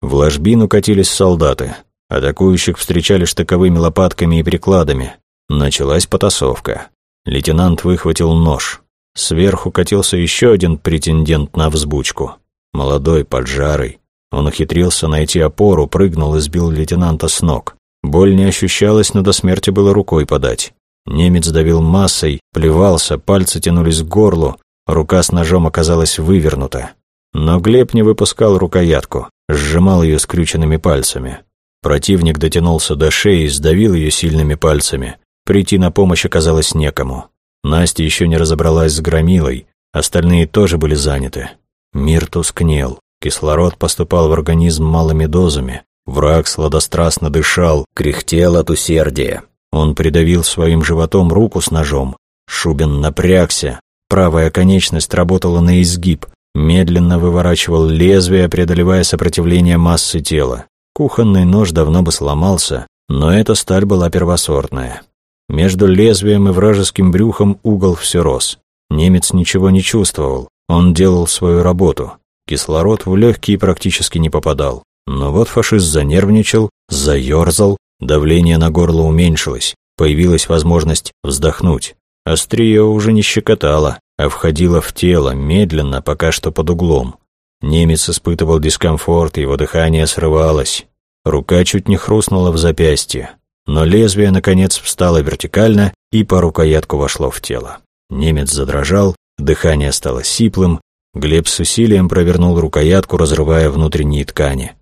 В ложбину катились солдаты. Атакующих встречали штыковыми лопатками и прикладами. Началась потасовка. Лейтенант выхватил нож. Сверху катился еще один претендент на взбучку. Молодой, поджарый. Он ухитрился найти опору, прыгнул и сбил лейтенанта с ног. Боль не ощущалась, но до смерти было рукой подать. Немец давил массой, плевался, пальцы тянулись к горлу, рука с ножом оказалась вывернута. Но Глеб не выпускал рукоятку, сжимал ее скрюченными пальцами. Противник дотянулся до шеи, сдавил ее сильными пальцами, Прийти на помощь оказалось некому. Настя еще не разобралась с громилой, остальные тоже были заняты. Мир тускнел, кислород поступал в организм малыми дозами, враг сладострастно дышал, кряхтел от усердия. Он придавил своим животом руку с ножом. Шубин напрягся, правая конечность работала на изгиб, медленно выворачивал лезвие, преодолевая сопротивление массы тела. Кухонный нож давно бы сломался, но эта сталь была первосортная. Между лезвием и вражеским брюхом угол все рос. Немец ничего не чувствовал, он делал свою работу. Кислород в легкие практически не попадал. Но вот фашист занервничал, заерзал, давление на горло уменьшилось, появилась возможность вздохнуть. Острие уже не щекотало, а входило в тело, медленно, пока что под углом. Немец испытывал дискомфорт, его дыхание срывалось. Рука чуть не хрустнула в запястье, но лезвие, наконец, встало вертикально и по рукоятку вошло в тело. Немец задрожал, дыхание стало сиплым, Глеб с усилием провернул рукоятку, разрывая внутренние ткани.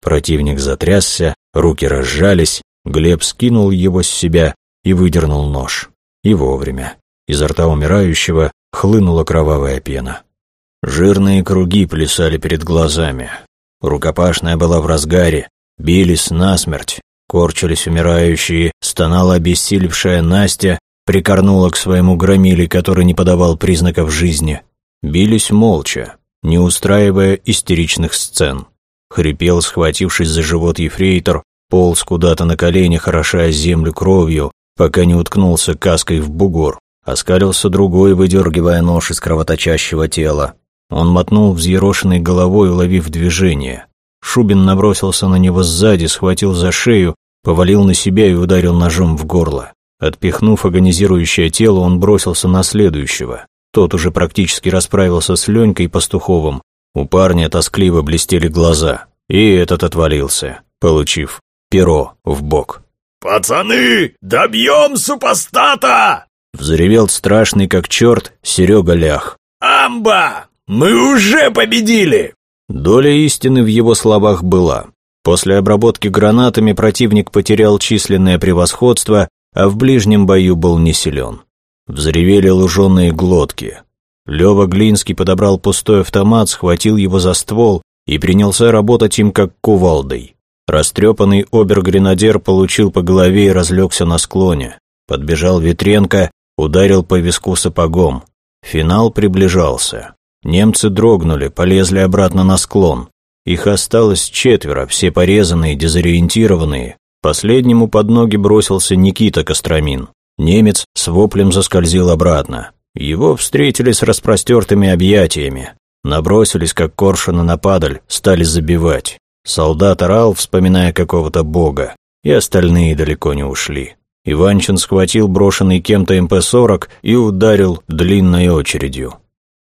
Противник затрясся, руки разжались, Глеб скинул его с себя и выдернул нож. И вовремя. Изо рта умирающего хлынула кровавая пена. Жирные круги плясали перед глазами. Рукопашная была в разгаре, бились насмерть, корчились умирающие, стонала обессилевшая Настя, прикорнула к своему громиле, который не подавал признаков жизни. Бились молча, не устраивая истеричных сцен. Хрипел, схватившись за живот ефрейтор, полз куда-то на коленях, орошая землю кровью, пока не уткнулся каской в бугор. Оскалился другой, выдергивая нож из кровоточащего тела. Он мотнул взъерошенной головой, уловив движение. Шубин набросился на него сзади, схватил за шею, повалил на себя и ударил ножом в горло. Отпихнув агонизирующее тело, он бросился на следующего. Тот уже практически расправился с Ленькой Пастуховым. У парня тоскливо блестели глаза. И этот отвалился, получив перо в бок. «Пацаны, добьем супостата!» Взревел страшный как черт Серега Лях. «Амба! Мы уже победили!» Доля истины в его словах была. После обработки гранатами противник потерял численное превосходство, а в ближнем бою был не силен. Взревели луженые глотки. Лева Глинский подобрал пустой автомат, схватил его за ствол и принялся работать им как кувалдой. Растрепанный обер-гренадер получил по голове и разлегся на склоне. Подбежал Ветренко, ударил по виску сапогом. Финал приближался. Немцы дрогнули, полезли обратно на склон. Их осталось четверо, все порезанные, дезориентированные. Последнему под ноги бросился Никита Костромин. Немец с воплем заскользил обратно. Его встретили с распростертыми объятиями. Набросились, как коршуны на падаль, стали забивать. Солдат орал, вспоминая какого-то бога, и остальные далеко не ушли. Иванчин схватил брошенный кем-то МП-40 и ударил длинной очередью.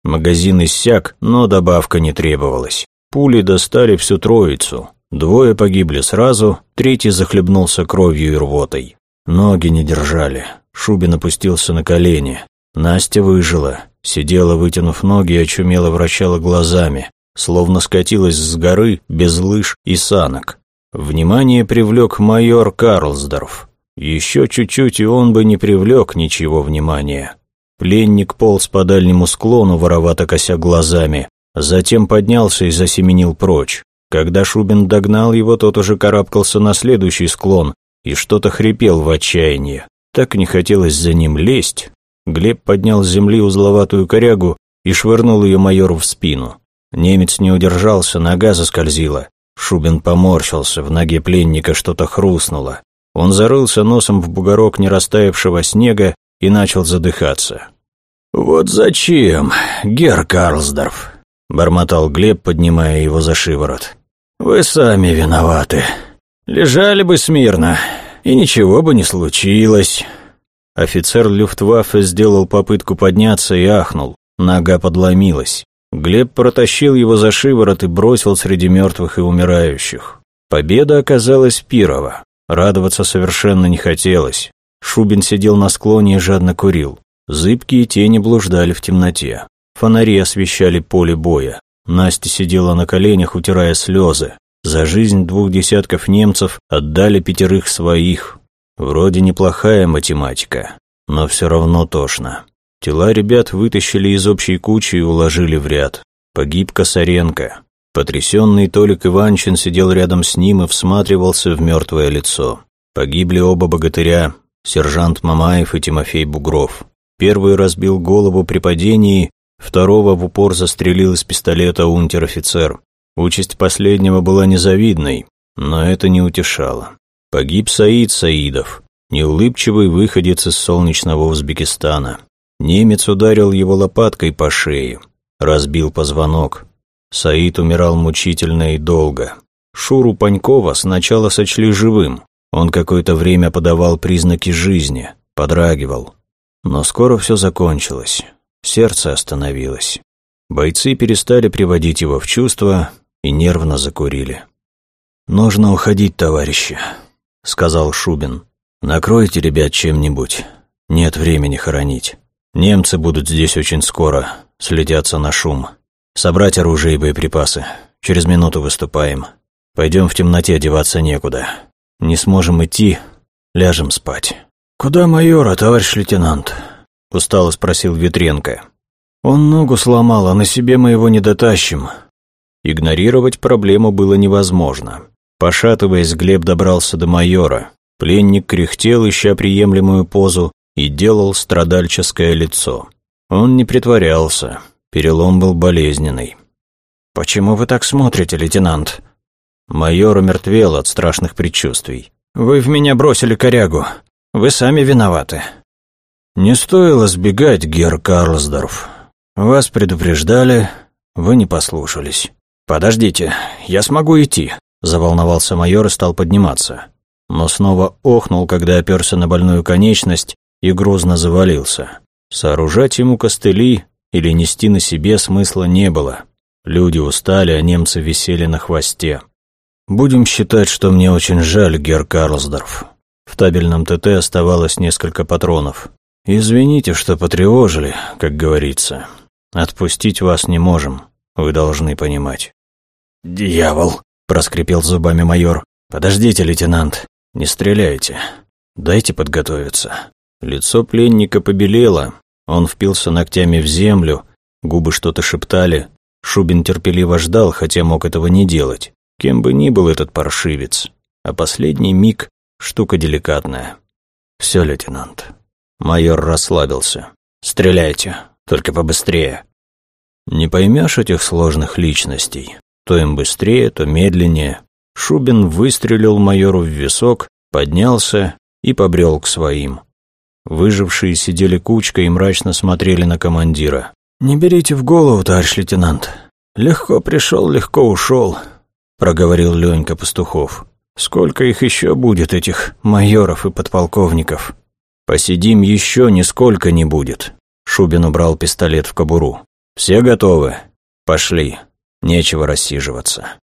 Магазин иссяк, но добавка не требовалась. Пули достали всю троицу. Двое погибли сразу, третий захлебнулся кровью и рвотой. Ноги не держали. Шубин опустился на колени. Настя выжила. Сидела, вытянув ноги, и очумело вращала глазами словно скатилась с горы без лыж и санок. Внимание привлек майор Карлсдорф. Еще чуть-чуть, и он бы не привлек ничего внимания. Пленник полз по дальнему склону, воровато кося глазами, затем поднялся и засеменил прочь. Когда Шубин догнал его, тот уже карабкался на следующий склон и что-то хрипел в отчаянии. Так не хотелось за ним лезть. Глеб поднял с земли узловатую корягу и швырнул ее майору в спину. Немец не удержался, нога заскользила. Шубин поморщился, в ноге пленника что-то хрустнуло. Он зарылся носом в бугорок нерастаявшего снега и начал задыхаться. «Вот зачем, гер Карлсдорф?» — бормотал Глеб, поднимая его за шиворот. «Вы сами виноваты. Лежали бы смирно, и ничего бы не случилось». Офицер Люфтваффе сделал попытку подняться и ахнул. Нога подломилась. Глеб протащил его за шиворот и бросил среди мертвых и умирающих. Победа оказалась пирова. Радоваться совершенно не хотелось. Шубин сидел на склоне и жадно курил. Зыбкие тени блуждали в темноте. Фонари освещали поле боя. Настя сидела на коленях, утирая слезы. За жизнь двух десятков немцев отдали пятерых своих. Вроде неплохая математика, но все равно тошно. Тела ребят вытащили из общей кучи и уложили в ряд. Погиб Косаренко. Потрясенный Толик Иванчин сидел рядом с ним и всматривался в мертвое лицо. Погибли оба богатыря, сержант Мамаев и Тимофей Бугров. Первый разбил голову при падении, второго в упор застрелил из пистолета унтер-офицер. Участь последнего была незавидной, но это не утешало. Погиб Саид Саидов, неулыбчивый выходец из солнечного Узбекистана. Немец ударил его лопаткой по шее, разбил позвонок. Саид умирал мучительно и долго. Шуру Панькова сначала сочли живым. Он какое-то время подавал признаки жизни, подрагивал. Но скоро все закончилось. Сердце остановилось. Бойцы перестали приводить его в чувство и нервно закурили. «Нужно уходить, товарищи», — сказал Шубин. «Накройте ребят чем-нибудь. Нет времени хоронить. Немцы будут здесь очень скоро, слетятся на шум. Собрать оружие и боеприпасы. Через минуту выступаем. Пойдем в темноте, одеваться некуда. Не сможем идти, ляжем спать». «Куда майора, товарищ лейтенант?» — устало спросил Ветренко. «Он ногу сломал, а на себе мы его не дотащим». Игнорировать проблему было невозможно. Пошатываясь, Глеб добрался до майора. Пленник кряхтел, ища приемлемую позу, и делал страдальческое лицо. Он не притворялся, перелом был болезненный. «Почему вы так смотрите, лейтенант?» Майор умертвел от страшных предчувствий. «Вы в меня бросили корягу. Вы сами виноваты». «Не стоило сбегать, Гер Карлсдорф. Вас предупреждали, вы не послушались. Подождите, я смогу идти», – заволновался майор и стал подниматься. Но снова охнул, когда оперся на больную конечность и грозно завалился. Сооружать ему костыли или нести на себе смысла не было. Люди устали, а немцы висели на хвосте. «Будем считать, что мне очень жаль, Гер Карлсдорф». В табельном ТТ оставалось несколько патронов. «Извините, что потревожили, как говорится. Отпустить вас не можем, вы должны понимать». «Дьявол!» – проскрипел зубами майор. «Подождите, лейтенант, не стреляйте. Дайте подготовиться». Лицо пленника побелело, он впился ногтями в землю, губы что-то шептали. Шубин терпеливо ждал, хотя мог этого не делать. Кем бы ни был этот паршивец. А последний миг – штука деликатная. «Все, лейтенант». Майор расслабился. «Стреляйте, только побыстрее. Не поймешь этих сложных личностей. То им быстрее, то медленнее. Шубин выстрелил майору в висок, поднялся и побрел к своим. Выжившие сидели кучкой и мрачно смотрели на командира. «Не берите в голову, товарищ лейтенант. Легко пришел, легко ушел», — проговорил Ленька Пастухов. «Сколько их еще будет, этих майоров и подполковников?» «Посидим еще нисколько не будет», Шубин убрал пистолет в кобуру. «Все готовы? Пошли. Нечего рассиживаться».